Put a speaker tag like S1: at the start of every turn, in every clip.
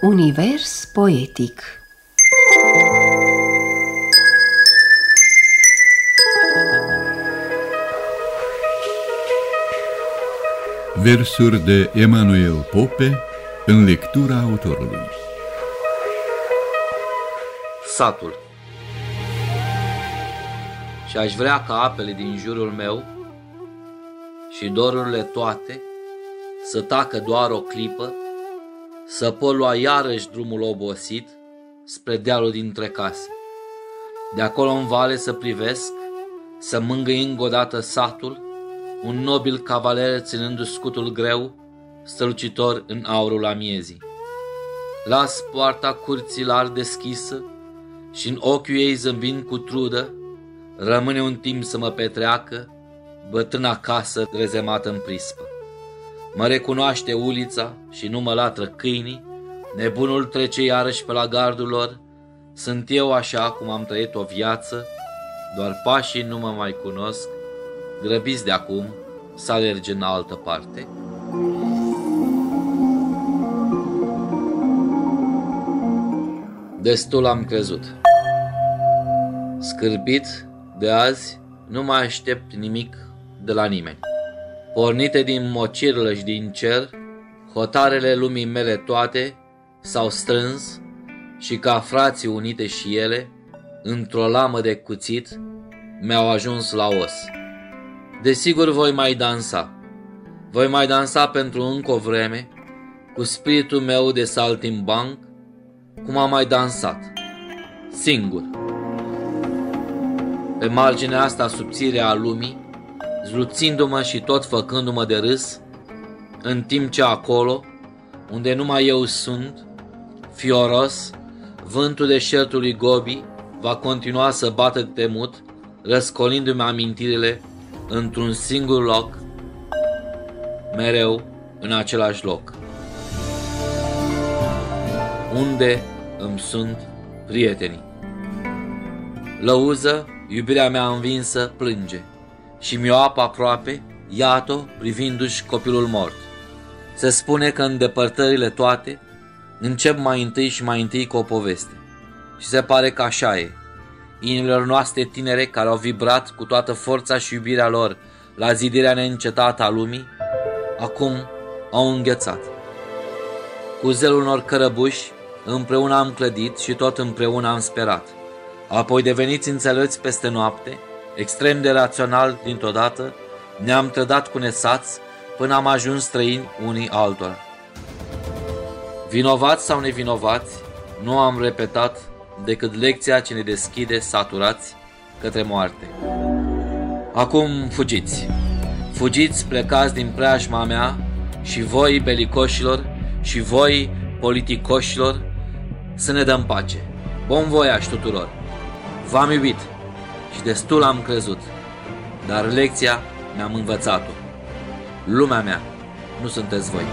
S1: Univers poetic.
S2: Versuri de Emanuel Pope în lectura autorului.
S3: Satul. Și aș vrea ca apele din jurul meu și dorurile toate să tacă doar o clipă, să pot lua iarăși drumul obosit spre dealul dintre case. De acolo în vale să privesc, să mângâi încă o dată satul, un nobil cavaler ținându scutul greu, strălucitor în aurul amiezii. Las poarta curții larg deschisă și în ochiul ei zâmbind cu trudă, rămâne un timp să mă petreacă, bătrâna casă rezemată în prispă. Mă recunoaște ulița și nu mă latră câinii, nebunul trece iarăși pe la gardul lor, sunt eu așa cum am trăit o viață, doar pașii nu mă mai cunosc, grăbiți de acum să alerge în altă parte. Destul am crezut. Scârbit de azi, nu mai aștept nimic de la nimeni. Pornite din mocirlă și din cer, hotarele lumii mele toate s-au strâns și ca frații unite și ele, într-o lamă de cuțit, mi-au ajuns la os. Desigur voi mai dansa. Voi mai dansa pentru încă o vreme, cu spiritul meu de saltimbanc, cum am mai dansat. Singur. Pe marginea asta subțire a lumii, zluțindu-mă și tot făcându-mă de râs, în timp ce acolo, unde numai eu sunt, fioros, vântul deșertului Gobi va continua să bată temut, răscolindu-mi amintirile într-un singur loc, mereu în același loc. Unde îmi sunt prietenii. Lăuză, iubirea mea învinsă, plânge și mi-o apă aproape, iată privindu-și copilul mort. Se spune că în depărtările toate încep mai întâi și mai întâi cu o poveste. Și se pare că așa e. Inimilor noastre tinere care au vibrat cu toată forța și iubirea lor la zidirea neîncetată a lumii, acum au înghețat. Cu zelul unor cărăbuși, împreună am clădit și tot împreună am sperat. Apoi deveniți înțeleți peste noapte, extrem de rațional dintr-o dată, ne-am trădat cu nesați până am ajuns străini unii altora. Vinovați sau nevinovați, nu am repetat decât lecția ce ne deschide saturați către moarte. Acum fugiți! Fugiți, plecați din preajma mea și voi, belicoșilor, și voi, politicoșilor, să ne dăm pace. Bun voiaș tuturor! V-am iubit! Și destul am crezut, dar lecția mi-am învățat-o. Lumea mea, nu sunteți voi.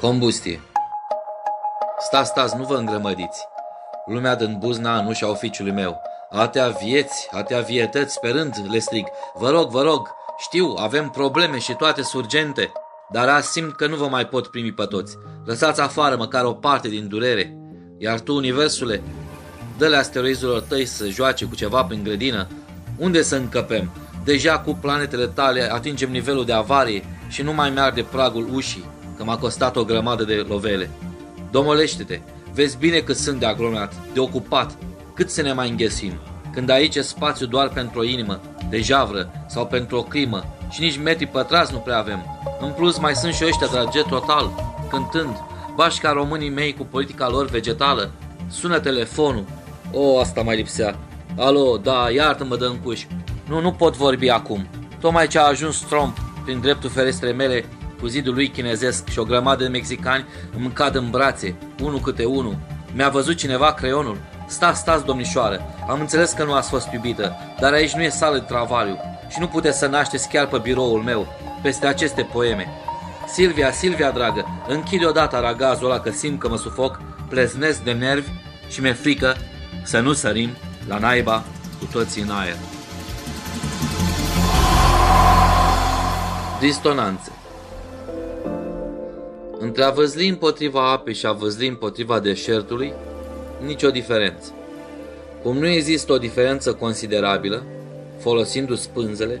S3: Combustie Stați, stați, nu vă îngrămădiți. Lumea din buzna în ușa oficiului meu. Atea vieți, atea vietăți, sperând, le strig. Vă rog, vă rog, știu, avem probleme și toate surgente, dar azi simt că nu vă mai pot primi pe toți. Lăsați afară măcar o parte din durere. Iar tu, universule, dă-le asteroizilor tăi să joace cu ceva prin grădină. Unde să încăpem? Deja cu planetele tale atingem nivelul de avarie și nu mai merg de pragul ușii, că m-a costat o grămadă de lovele. Domolește-te, vezi bine cât sunt de aglomerat, de ocupat, cât să ne mai înghesim, când aici e spațiu doar pentru o inimă, de javră sau pentru o crimă și nici metri pătrați nu prea avem. În plus mai sunt și ăștia de la jet total, cântând, bașca românii mei cu politica lor vegetală. Sună telefonul. O, asta mai lipsea. Alo, da, iartă-mă dă cuș. Nu, nu pot vorbi acum. Tocmai ce a ajuns Trump prin dreptul ferestre mele cu zidul lui chinezesc și o grămadă de mexicani îmi cad în brațe, unul câte unul. Mi-a văzut cineva creionul. Stați, stați, domnișoară, am înțeles că nu ați fost iubită, dar aici nu e sală de travaliu și nu puteți să nașteți chiar pe biroul meu, peste aceste poeme. Silvia, Silvia, dragă, închide odată ragazul ăla că simt că mă sufoc, pleznesc de nervi și mi-e frică să nu sărim la naiba cu toții în aer. Distonanțe Între a văzli împotriva apei și a văzli împotriva deșertului, nicio diferență. Cum nu există o diferență considerabilă, folosindu-ți pânzele,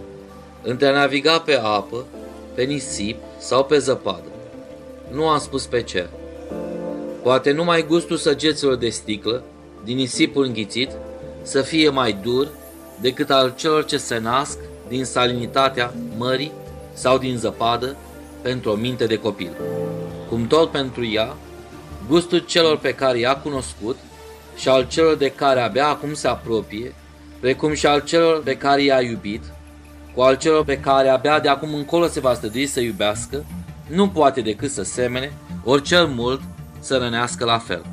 S3: între a naviga pe apă, pe nisip sau pe zăpadă. Nu am spus pe cer. Poate numai gustul săgeților de sticlă, din nisipul înghițit, să fie mai dur decât al celor ce se nasc din salinitatea mării sau din zăpadă pentru o minte de copil. Cum tot pentru ea, gustul celor pe care i-a cunoscut și al celor de care abia acum se apropie, precum și al celor pe care i-a iubit, cu al celor pe care abia de acum încolo se va stădui să iubească, nu poate decât să semene, ori cel mult să rănească la fel.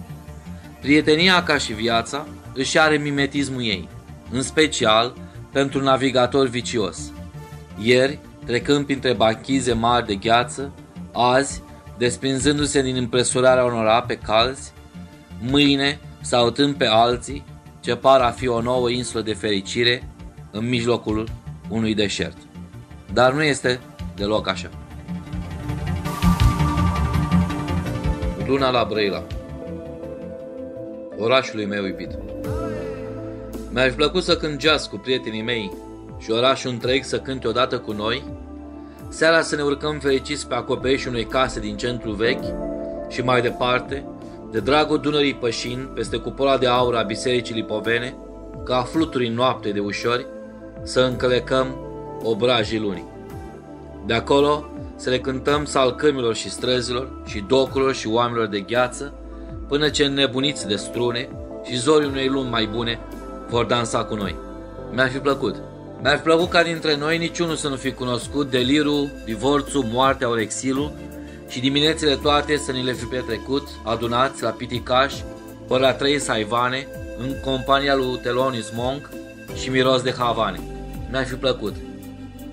S3: Prietenia ca și viața își are mimetismul ei, în special pentru navigator vicios. Ieri, trecând printre bachize mari de gheață, azi, desprinzându-se din impresurarea unor ape calzi, mâine, sautând pe alții, ce par a fi o nouă insulă de fericire în mijlocul unui deșert. Dar nu este deloc așa. Luna la Brăila Orașului meu iubit Mi-ar fi plăcut să cânt jazz cu prietenii mei și orașul întreg să cânte odată cu noi, seara să ne urcăm fericiți pe acoperișul unei case din centru vechi și mai departe, de dragul Dunării pășin peste cupola de aur a Bisericii Lipovene, ca fluturi în noapte de ușori, să încălecăm obrajii lunii. De acolo să le cântăm salcămilor și străzilor și docurilor și oamenilor de gheață, până ce nebuniți de strune și zorii unei luni mai bune vor dansa cu noi. Mi-ar fi plăcut. Mi-ar fi plăcut ca dintre noi niciunul să nu fi cunoscut delirul, divorțul, moartea ori exilul și diminețile toate să ni le fi petrecut adunați la piticaș ori la trei saivane în compania lui Telonis Monk și miros de havane. Mi-ar fi plăcut.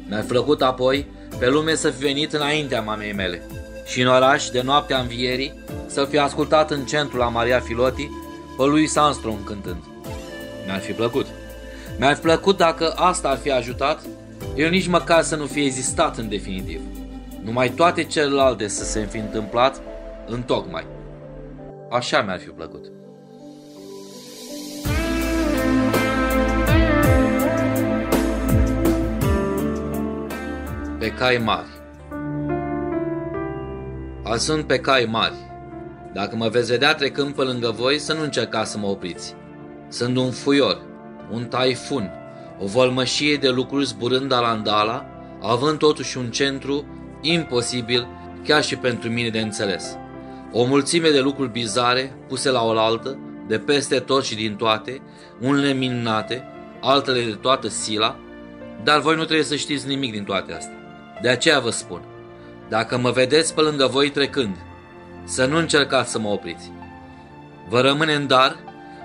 S3: Mi-ar fi plăcut apoi pe lume să fi venit înaintea mamei mele și în oraș, de noaptea învierii, să fi ascultat în centru la Maria Filoti pe lui Sandstrom cântând. Mi-ar fi plăcut. Mi-ar fi plăcut dacă asta ar fi ajutat, el nici măcar să nu fie existat în definitiv. Numai toate celelalte să se fi întâmplat în tocmai. Așa mi-ar fi plăcut. Pe cai mari Azi sunt pe cai mari. Dacă mă veți vedea trecând pe lângă voi, să nu încercați să mă opriți. Sunt un fuior, un taifun, o vălmășie de lucruri zburând alandala, având totuși un centru imposibil chiar și pentru mine de înțeles. O mulțime de lucruri bizare puse la oaltă, de peste tot și din toate, unele minunate, altele de toată sila, dar voi nu trebuie să știți nimic din toate astea. De aceea vă spun, dacă mă vedeți pe lângă voi trecând, să nu încercați să mă opriți. Vă rămâne în dar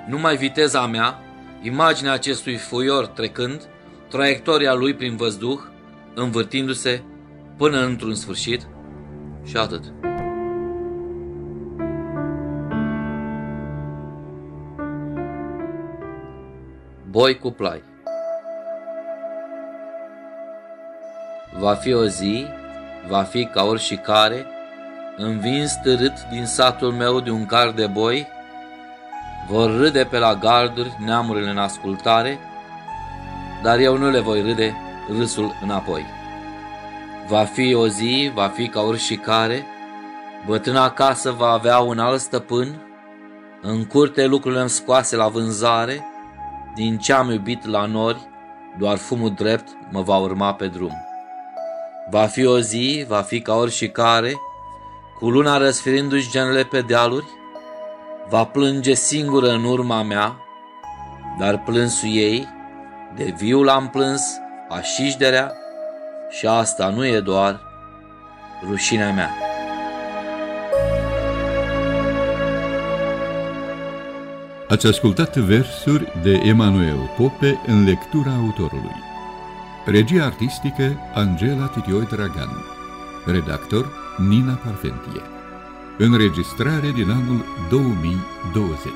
S3: numai viteza mea, imaginea acestui fuior trecând, traiectoria lui prin văzduh, învârtindu-se până într-un sfârșit și atât. Boi cu plai Va fi o zi va fi ca oricare, învins târât din satul meu de un car de boi, vor râde pe la garduri neamurile în ascultare, dar eu nu le voi râde râsul înapoi. Va fi o zi, va fi ca oricare, bătrâna acasă va avea un alt stăpân, în curte lucrurile îmi scoase la vânzare, din ce am iubit la nori, doar fumul drept mă va urma pe drum. Va fi o zi, va fi ca oricare, cu luna răsfirindu-și genele pe dealuri, va plânge singură în urma mea, dar plânsul ei, de viu l-am plâns, așișderea, și asta nu e doar rușinea mea.
S2: Ați ascultat versuri de Emanuel Pope în lectura autorului. Regia artistică Angela Titioi Dragan Redactor Nina Parfentie Înregistrare din anul 2020